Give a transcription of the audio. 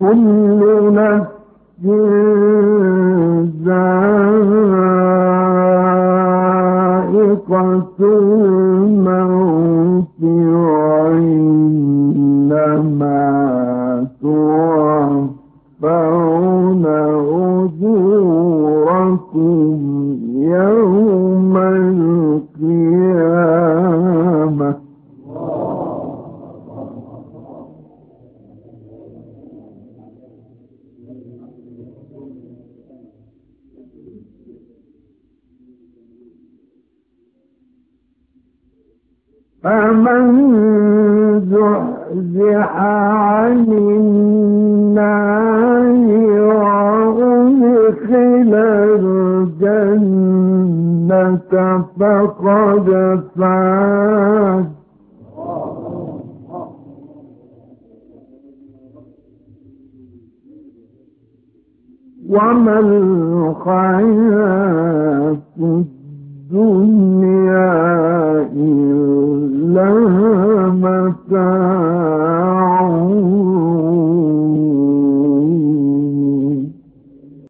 كل نفس ذائقة الموت وإنما توفون أجوركم. فمن زحزح عن النار وأدخل الجنة فقد فاز. وما الحياة الدنيا متاع